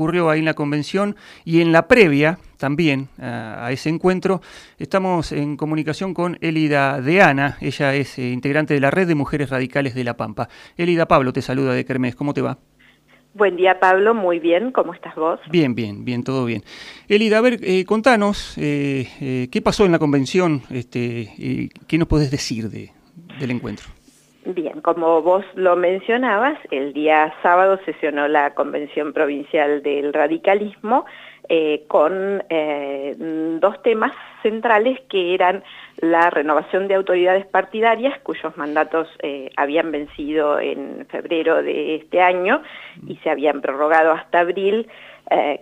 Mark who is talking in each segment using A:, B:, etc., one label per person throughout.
A: ocurrió ahí en la convención y en la previa también a ese encuentro. Estamos en comunicación con Elida Deana, ella es eh, integrante de la Red de Mujeres Radicales de La Pampa. Elida Pablo te saluda de Kermés, ¿cómo te va?
B: Buen día, Pablo. Muy bien. ¿Cómo estás vos?
A: Bien, bien, bien, todo bien. Elida, a ver, eh, contanos, eh, eh, ¿qué pasó en la convención? Este, ¿Qué nos podés decir de, del encuentro?
B: Bien, como vos lo mencionabas, el día sábado sesionó la Convención Provincial del Radicalismo eh, con eh, dos temas centrales que eran la renovación de autoridades partidarias, cuyos mandatos eh, habían vencido en febrero de este año y se habían prorrogado hasta abril,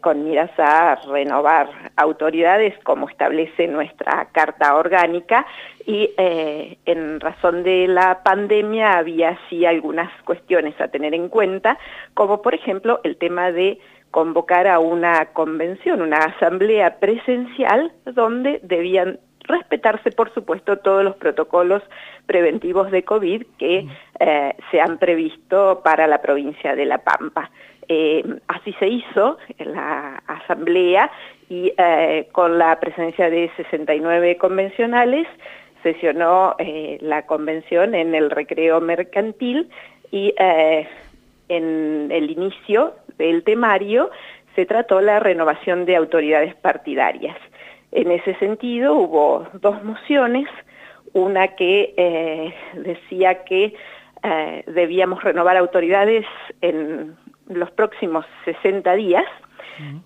B: con miras a renovar autoridades como establece nuestra Carta Orgánica y en razón de la pandemia había sí algunas cuestiones a tener en cuenta, como por ejemplo el tema de convocar a una convención, una asamblea presencial donde debían respetarse, por supuesto, todos los protocolos preventivos de COVID que eh, se han previsto para la provincia de La Pampa. Eh, así se hizo en la asamblea y eh, con la presencia de 69 convencionales sesionó la convención en el recreo mercantil y en el inicio del temario se trató la renovación de autoridades partidarias. En ese sentido hubo dos mociones, una que eh, decía que eh, debíamos renovar autoridades en los próximos 60 días,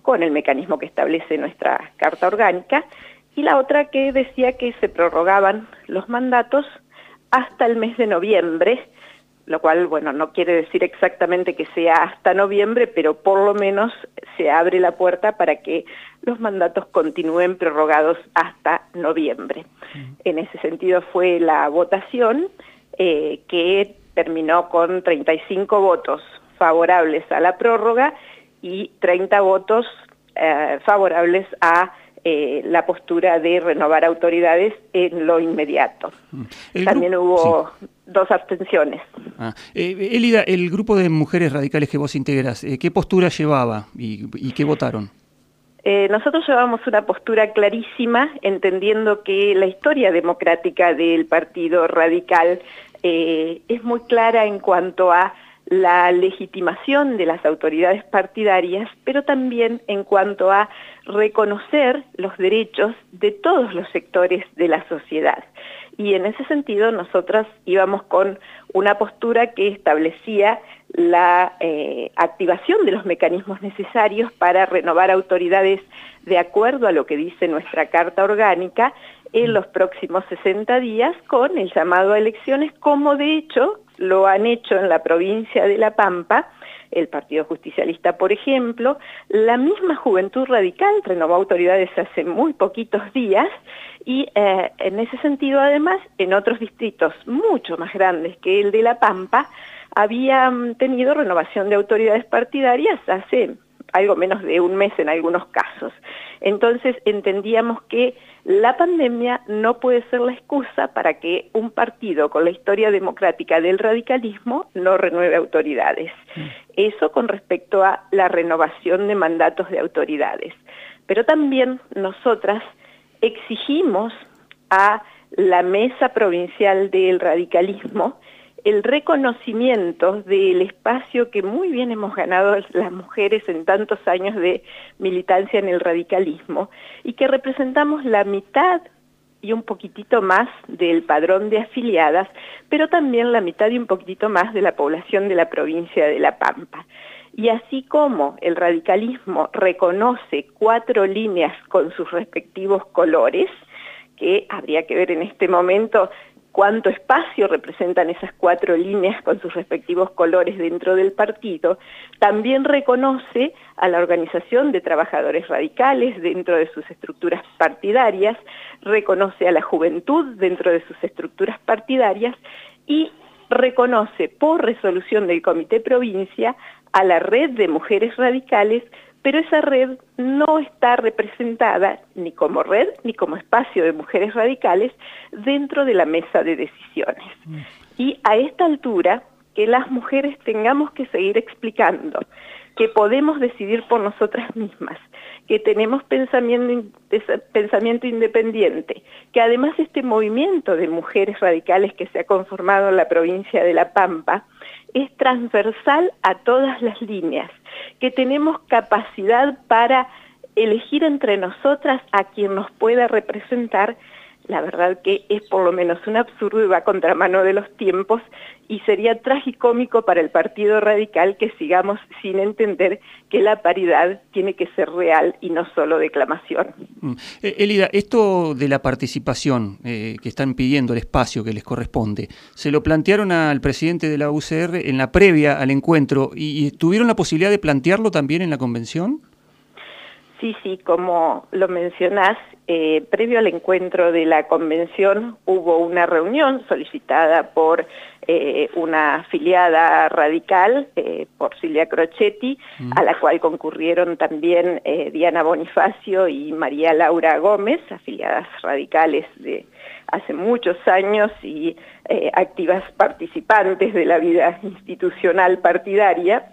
B: con el mecanismo que establece nuestra Carta Orgánica, y la otra que decía que se prorrogaban los mandatos hasta el mes de noviembre, lo cual, bueno, no quiere decir exactamente que sea hasta noviembre, pero por lo menos se abre la puerta para que los mandatos continúen prorrogados hasta noviembre. En ese sentido fue la votación eh, que terminó con 35 votos favorables a la prórroga y 30 votos eh, favorables a eh, la postura de renovar autoridades en lo inmediato. También hubo dos abstenciones.
A: Ah. Eh, Elida, el grupo de mujeres radicales que vos integras, eh, ¿qué postura llevaba y, qué votaron?
B: nosotros llevamos una postura clarísima, entendiendo que la historia democrática del Partido Radical es muy clara en cuanto a la legitimación de las autoridades partidarias, pero también en cuanto a reconocer los derechos de todos los sectores de la sociedad. Y en ese sentido nosotras íbamos con una postura que establecía la eh, activación de los mecanismos necesarios para renovar autoridades de acuerdo a lo que dice nuestra Carta Orgánica en los próximos 60 días con el llamado a elecciones, como de hecho lo han hecho en la provincia de La Pampa, el Partido Justicialista, por ejemplo, la misma Juventud Radical renovó autoridades hace muy poquitos días y eh, en ese sentido, además, en otros distritos mucho más grandes que el de La Pampa, habían tenido renovación de autoridades partidarias hace algo menos de un mes en algunos casos. Entonces entendíamos que la pandemia no puede ser la excusa para que un partido con la historia democrática del radicalismo no renueve autoridades. Mm. Eso con respecto a la renovación de mandatos de autoridades. Pero también nosotras exigimos a la Mesa Provincial del Radicalismo el reconocimiento del espacio que muy bien hemos ganado las mujeres en tantos años de militancia en el radicalismo y que representamos la mitad y un poquitito más del padrón de afiliadas, pero también la mitad y un poquitito más de la población de la provincia de La Pampa. Y así como el radicalismo reconoce cuatro líneas con sus respectivos colores, que habría que ver en este momento cuánto espacio representan esas cuatro líneas con sus respectivos colores dentro del partido, también reconoce a la organización de trabajadores radicales dentro de sus estructuras partidarias, reconoce a la juventud dentro de sus estructuras partidarias y reconoce por resolución del Comité Provincia a la red de mujeres radicales pero esa red no está representada ni como red ni como espacio de mujeres radicales dentro de la mesa de decisiones. Y a esta altura, que las mujeres tengamos que seguir explicando que podemos decidir por nosotras mismas, que tenemos pensamiento, independiente, que además este movimiento de mujeres radicales que se ha conformado en la provincia de La Pampa es transversal a todas las líneas, que tenemos capacidad para elegir entre nosotras a quien nos pueda representar la verdad que es por lo menos un absurdo y va contra mano de los tiempos y sería tragicómico para el Partido Radical que sigamos sin entender que la paridad tiene que ser real y no solo declamación.
A: Mm. Eh, Elida, esto de la participación eh, que están pidiendo, el espacio que les corresponde, ¿se lo plantearon al presidente de la UCR en la previa al encuentro y, y tuvieron la posibilidad de plantearlo también en la convención?
B: Sí, sí, como lo mencionás, eh, previo al encuentro de la convención hubo una reunión solicitada por eh, una afiliada radical, eh, por Silvia Crocetti, mm. a la cual concurrieron también Diana Bonifacio y María Laura Gómez, afiliadas radicales de hace muchos años y activas participantes de la vida institucional partidaria.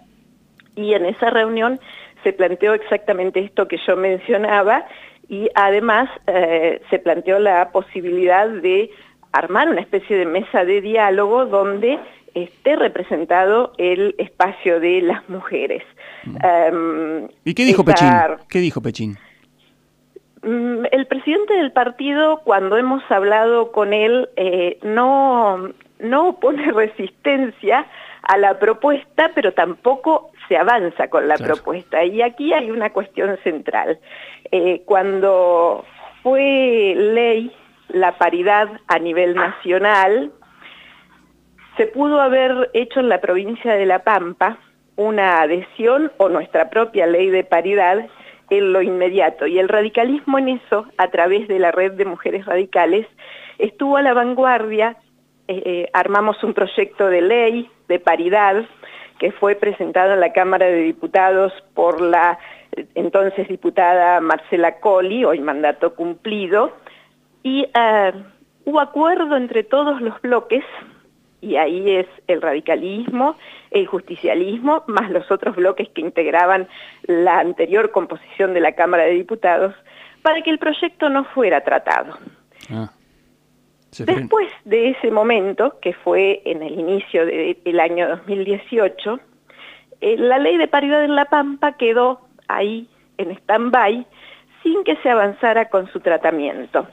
B: Y en esa reunión se planteó exactamente esto que yo mencionaba y además eh, se planteó la posibilidad de armar una especie de mesa de diálogo donde esté representado el espacio de las mujeres.
A: Mm. Em, ¿Y qué dijo Pechín? ¿Qué dijo Pechín?
B: Mm, el presidente del partido, cuando hemos hablado con él, eh, no, no opone resistencia a la propuesta, pero tampoco se avanza con la propuesta. Y aquí hay una cuestión central. Eh, cuando fue ley la paridad a nivel nacional, se pudo haber hecho en la provincia de La Pampa una adhesión o nuestra propia ley de paridad en lo inmediato. Y el radicalismo en eso, a través de la red de mujeres radicales, estuvo a la vanguardia, eh, eh, armamos un proyecto de ley de paridad que fue presentado en la Cámara de Diputados por la entonces diputada Marcela Colli, hoy mandato cumplido, y eh, hubo acuerdo entre todos los bloques, y ahí es el radicalismo, el justicialismo, más los otros bloques que integraban la anterior composición de la Cámara de Diputados, para que el proyecto no fuera tratado. Ah. Después de ese momento, que fue en el inicio del año 2018, eh, la ley de paridad en La Pampa quedó ahí en stand-by sin que se avanzara con su tratamiento.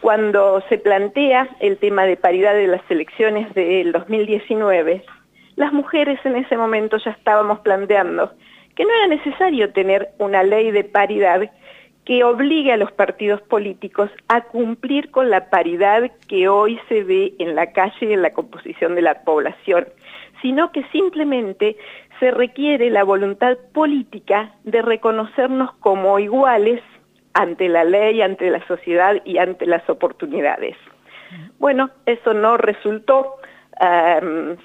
B: Cuando se plantea el tema de paridad de las elecciones del 2019, las mujeres en ese momento ya estábamos planteando que no era necesario tener una ley de paridad que obligue a los partidos políticos a cumplir con la paridad que hoy se ve en la calle y en la composición de la población, sino que simplemente se requiere la voluntad política de reconocernos como iguales ante la ley, ante la sociedad y ante las oportunidades. Bueno, eso no resultó,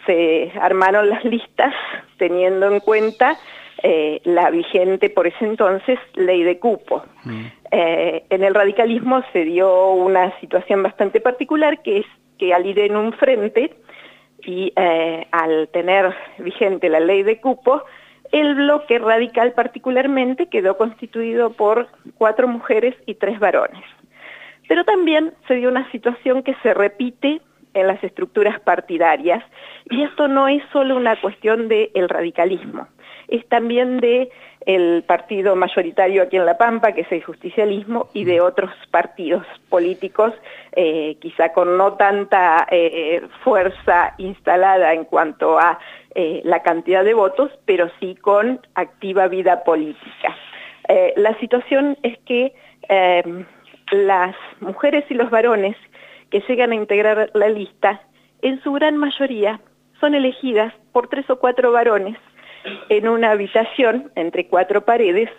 B: se armaron las listas teniendo en cuenta eh, la vigente por ese entonces ley de cupo. Mm. Eh, en el radicalismo se dio una situación bastante particular que es que al ir en un frente y eh, al tener vigente la ley de cupo, el bloque radical particularmente quedó constituido por cuatro mujeres y tres varones. Pero también se dio una situación que se repite en las estructuras partidarias y esto no es solo una cuestión del radicalismo es también de el partido mayoritario aquí en La Pampa, que es el justicialismo, y de otros partidos políticos, eh, quizá con no tanta eh, fuerza instalada en cuanto a eh, la cantidad de votos, pero sí con activa vida política. la situación es que las mujeres y los varones que llegan a integrar la lista, en su gran mayoría son elegidas por tres o cuatro varones en una habitación entre cuatro paredes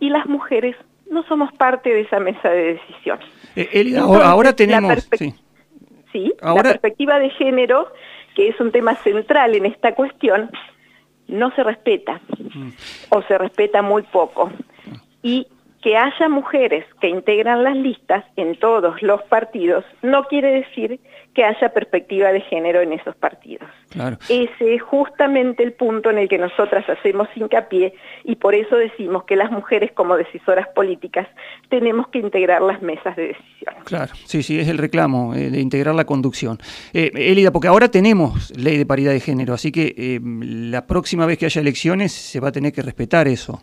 B: y las mujeres no somos parte de esa mesa de decisión.
A: Eh, ahora, tenemos...
B: sí, la perspectiva de género, que es un tema central en esta cuestión, no se respeta mm. o se respeta muy poco. Y que haya mujeres que integran las listas en todos los partidos no quiere decir que haya perspectiva de género en esos partidos. Ese es justamente el punto en el que nosotras hacemos hincapié y por eso decimos que las mujeres como decisoras políticas tenemos que integrar las mesas de decisión.
A: Claro, sí, sí, es el reclamo eh, de integrar la conducción. Eh, Elida, porque ahora tenemos ley de paridad de género, así que eh, la próxima vez que haya elecciones se va a tener que respetar eso.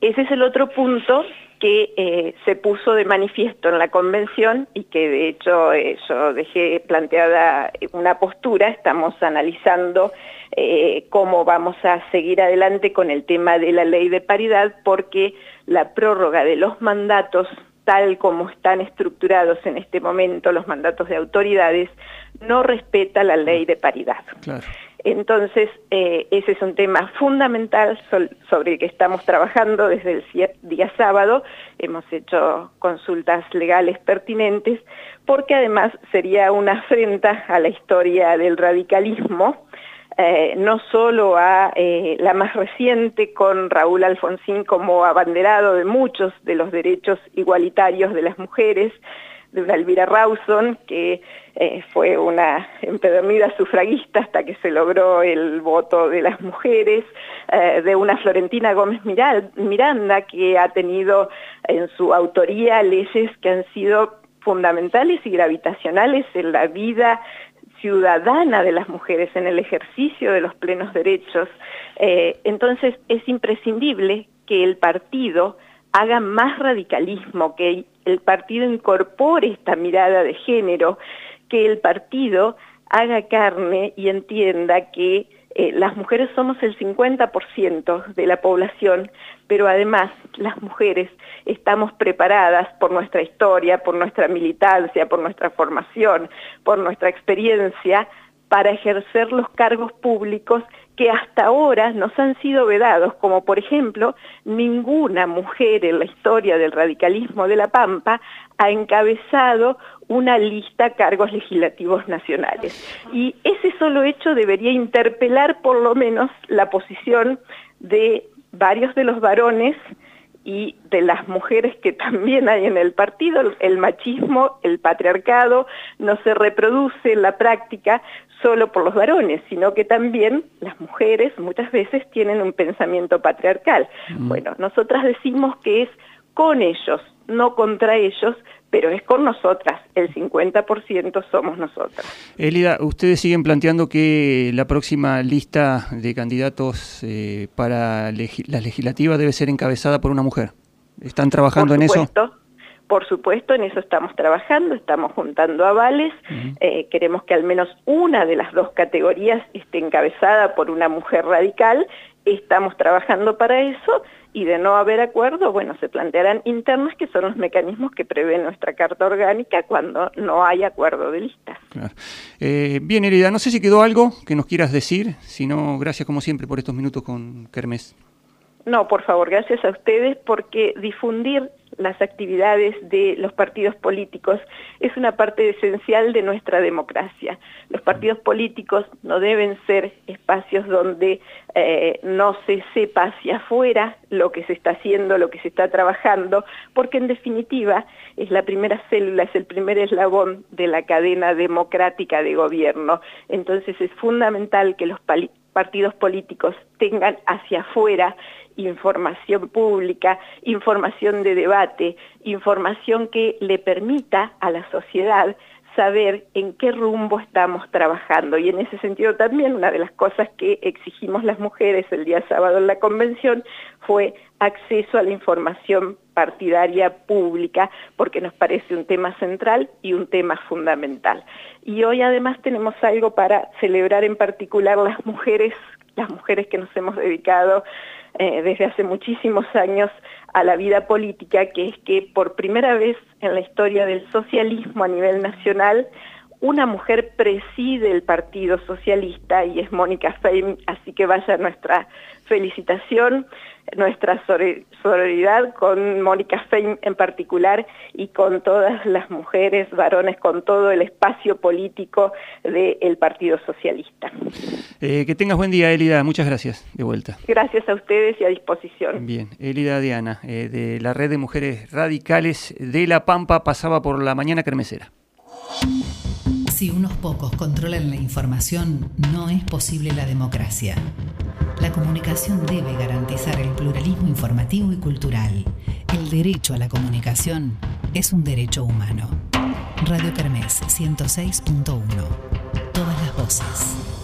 B: Ese es el otro punto que eh, se puso de manifiesto en la convención y que de hecho eh, yo dejé planteada una postura, estamos analizando eh, cómo vamos a seguir adelante con el tema de la ley de paridad porque la prórroga de los mandatos tal como están estructurados en este momento los mandatos de autoridades, no respeta la ley de paridad. Entonces, eh, ese es un tema fundamental sobre el que estamos trabajando desde el día sábado. Hemos hecho consultas legales pertinentes porque además sería una afrenta a la historia del radicalismo, eh, no solo a eh, la más reciente con Raúl Alfonsín como abanderado de muchos de los derechos igualitarios de las mujeres, de una Elvira Rawson, que eh, fue una empedernida sufragista hasta que se logró el voto de las mujeres, eh, de una Florentina Gómez Miranda, que ha tenido en su autoría leyes que han sido fundamentales y gravitacionales en la vida ciudadana de las mujeres, en el ejercicio de los plenos derechos. Eh, entonces es imprescindible que el partido haga más radicalismo, que el partido incorpore esta mirada de género, que el partido haga carne y entienda que eh, las mujeres somos el 50% de la población, pero además las mujeres estamos preparadas por nuestra historia, por nuestra militancia, por nuestra formación, por nuestra experiencia, para ejercer los cargos públicos que hasta ahora nos han sido vedados, como por ejemplo, ninguna mujer en la historia del radicalismo de La Pampa ha encabezado una lista de cargos legislativos nacionales. Y ese solo hecho debería interpelar por lo menos la posición de varios de los varones y de las mujeres que también hay en el partido, el machismo, el patriarcado, no se reproduce en la práctica solo por los varones, sino que también las mujeres muchas veces tienen un pensamiento patriarcal. Mm. Bueno, nosotras decimos que es con ellos, no contra ellos, pero es con nosotras, el 50% somos nosotras.
A: Elida, ustedes siguen planteando que la próxima lista de candidatos eh, para la legislativa debe ser encabezada por una mujer. ¿Están trabajando en eso?
B: Por supuesto, en eso estamos trabajando, estamos juntando avales, eh, queremos que al menos una de las dos categorías esté encabezada por una mujer radical, estamos trabajando para eso y de no haber acuerdo, bueno, se plantearán internas que son los mecanismos que prevé nuestra Carta Orgánica cuando no hay acuerdo de listas.
A: Eh, bien, Herida, no sé si quedó algo que nos quieras decir, si no, gracias como siempre por estos minutos con Kermés.
B: No, por favor, gracias a ustedes porque difundir las actividades de los partidos políticos es una parte esencial de nuestra democracia. Los partidos políticos no deben ser espacios donde eh, no se sepa hacia afuera lo que se está haciendo, lo que se está trabajando, porque en definitiva es la primera célula, es el primer eslabón de la cadena democrática de gobierno. Entonces es fundamental que los partidos políticos tengan hacia afuera información pública, información de debate, información que le permita a la sociedad saber en qué rumbo estamos trabajando. Y en ese sentido también una de las cosas que exigimos las mujeres el día sábado en la convención fue acceso a la información partidaria pública, porque nos parece un tema central y un tema fundamental. Y hoy además tenemos algo para celebrar en particular las mujeres, las mujeres que nos hemos dedicado eh, desde hace muchísimos años a la vida política, que es que por primera vez en la historia del socialismo a nivel nacional, una mujer preside el Partido Socialista y es Mónica Feim, así que vaya nuestra felicitación, nuestra solidaridad con Mónica Feim en particular y con todas las mujeres, varones, con todo el espacio político del Partido Socialista.
A: Eh, que tengas buen día, Elida. Muchas gracias. De vuelta.
B: Gracias a ustedes y a disposición.
A: Bien, Elida Diana, eh, de la Red de Mujeres Radicales de La Pampa, pasaba por la mañana cremesera.
C: Si unos pocos controlan la información, no es posible la democracia. La comunicación debe garantizar el pluralismo informativo y cultural. El derecho a la comunicación es un derecho humano. Radio Kermés 106.1. Todas las voces.